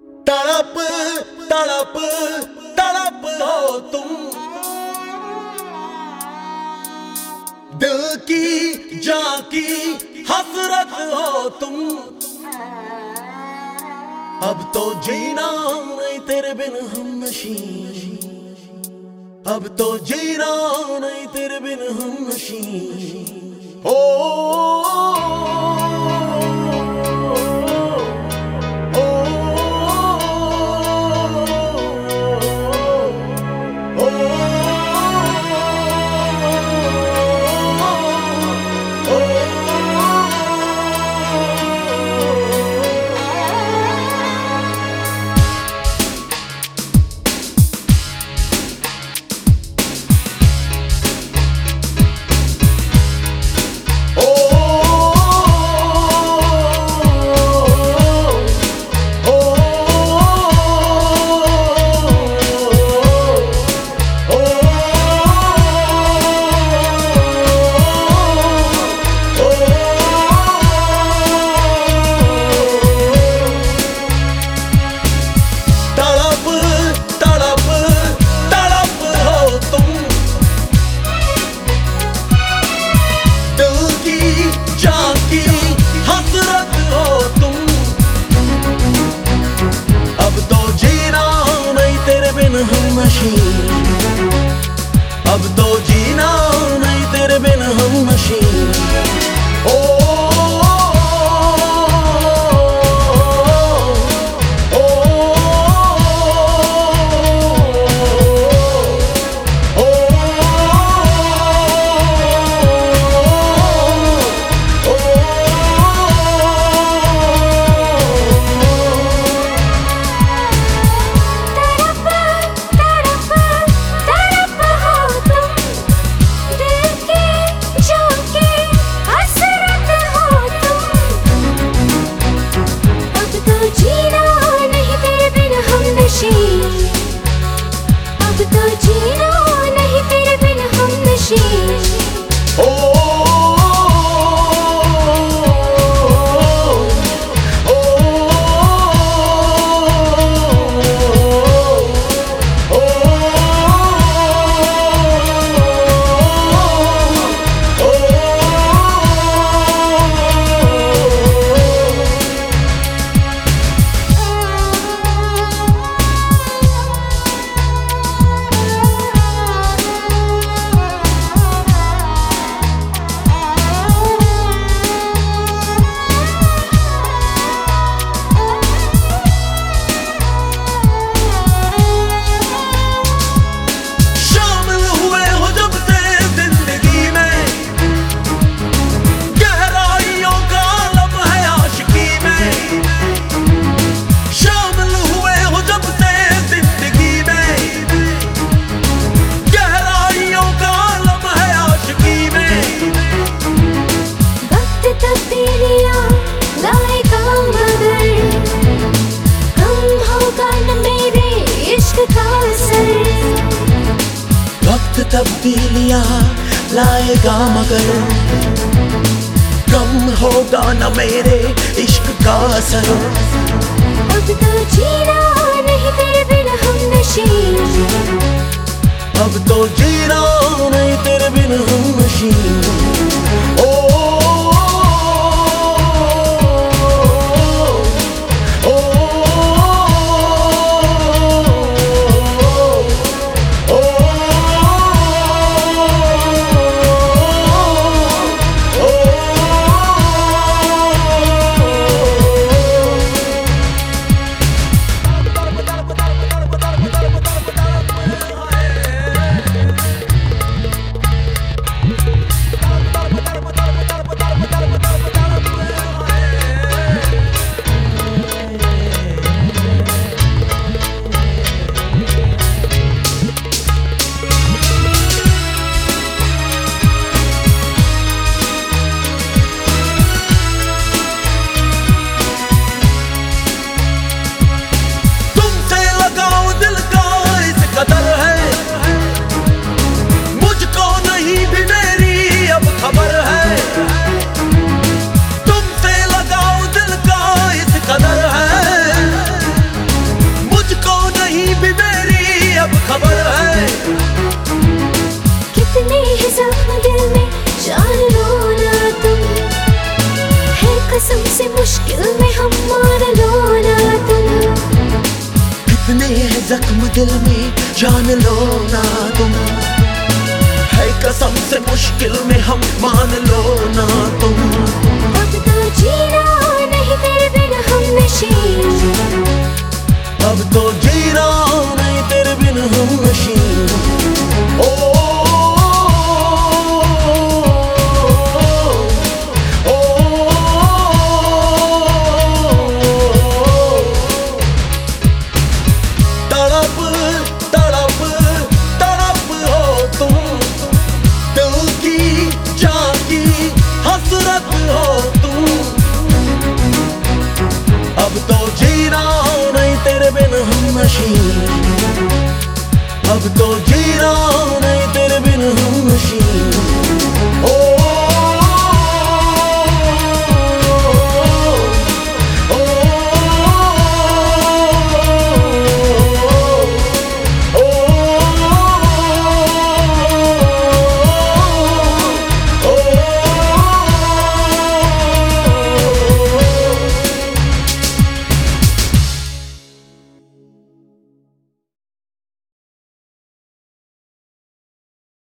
तड़प तड़प तड़प हो तुम। दिल की जाकी हसरत हो तुम। अब तो जीना नहीं तेरे बिन हम नशी अब तो जीना नहीं तेरे बिन हम नशी तब्दीलियाँ लाएगा मगर। कम होगा न मेरे इश्क का असर। अब तो जीना नहीं तेरे बिना हम नशी अब तो जीना नहीं तेरे बिना हम नशी ओ, ओ, जख्म दिल में जान लो ना तुम। है कसम से मुश्किल में हम मान लो ना तुम। अब तो जीना नहीं तेरे बिन हम नशीन। अब तो जीना नहीं तेरे बिन हम नशीन। जीना नहीं तेरे बिन हम नशी अब तो जीना नहीं तेरे बिन हम नशी ओ